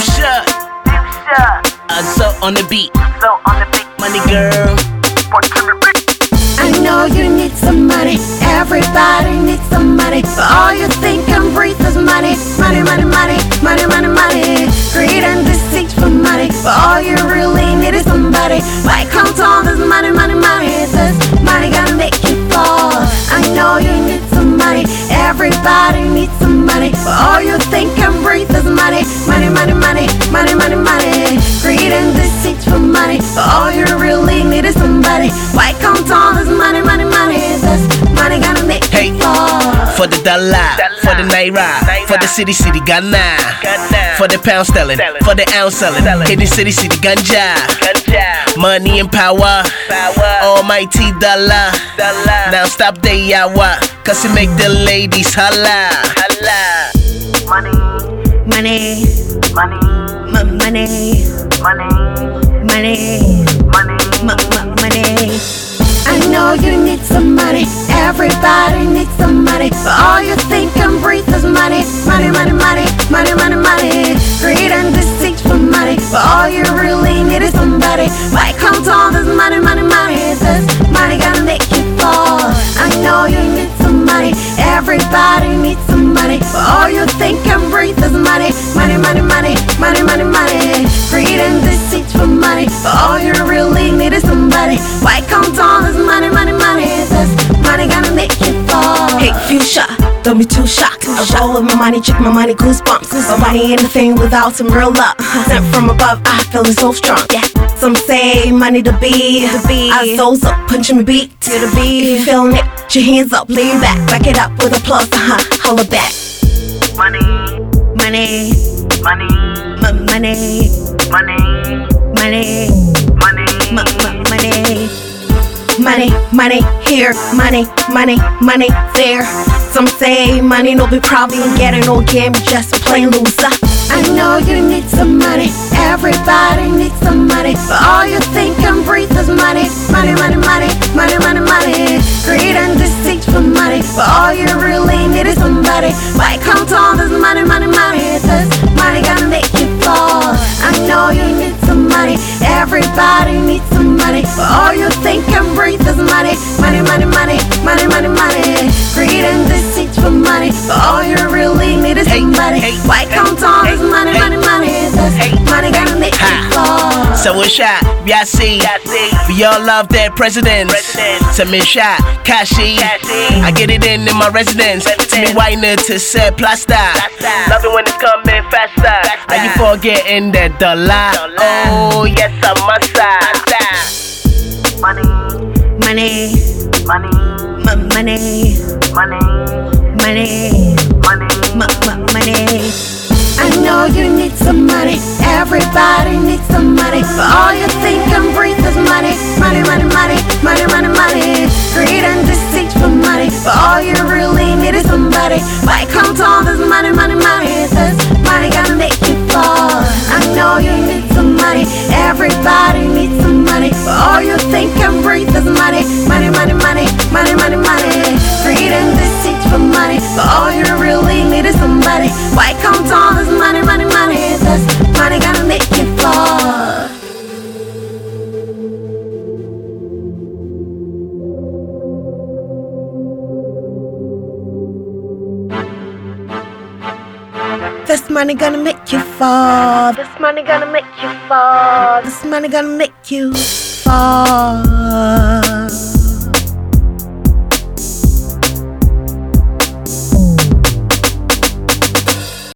Fuchsia. Uh, so on the beat. Money girl. I know you need some money. Everybody needs some money. But all you think and breathe is money. Money, money, money, money, money, money. Greed and deceit for money. But all you really need is somebody. Why count all this money, money, money? This money gonna make you fall. I know you need some money. Everybody needs some money. But all you think and breathe is money. Money, money, money, money, for the dollar, for the naira, for the cedi, cedi, Ghana, for the pound sterling, for the ounce selling, hidden city, city, ganja, money and power, almighty dollar. Now stop the hour, cause it make the ladies holla. Money, money, m- money, money, m- m- money. I know you need some money. Everybody needs some money. Everybody needs some money. But all you think and breathe is money. Money, money, money, money, money, money. Greed and deceit for money. But all you really need is somebody. Why count all fuchsia, don't be too shocked. I roll with my money, check my money, goosebumps. Cause money ain't a thing without some real luck. Sent from above, I feel it so strong. Yeah. Some say money to be, to be. I souls up, punching me beat to the beat. If you feeling it, put your hands up, lean back, back it up with a plus, uh huh. Holla back. Money, money, money, M- money, money, money, money. Money, money money here, money, money, money there. Some say money no be problem, get getting no game, just plain loser. I know you need some money. Everybody needs some money. But all you think and breathe is money. Money, money, money, money, money, money. Greed and deceit for money. But all you really need is somebody. Why count all this money, money, money? This money gonna make you fall. I know you need some money. Everybody needs some money. But all you think is money. Money, money, money, money, money, money. Greed and deceit for money. But all you really need is Hey, somebody. hey, Why count all this hey, money, hey, money, money? This hey, money gonna make you Ha. fall. So we shot, yeah, see. We all love their presidents. Some me shot, Kashi. I get it in in my residence. To me, white to say plaster. Love it when it's coming faster. Are you forgetting the dollar? Oh, yes, I'm Money, money, money, money, money, money, money, money. I know you need some money. Everybody needs some money. But all you think and breathe is money. Money, money, money, money, money, money. Greed and deceit for money. But all you really need is somebody. Why count all this money, money, money? This money gonna make you fall. I know you need some money. Everybody needs money. Money, money, money, money, money, money. Greed and deceit for money. But all you really need is somebody. Why count all this money, money, money? This money gonna make you fall. This money gonna make you fall. This money gonna make you fall. This money gonna make you fall.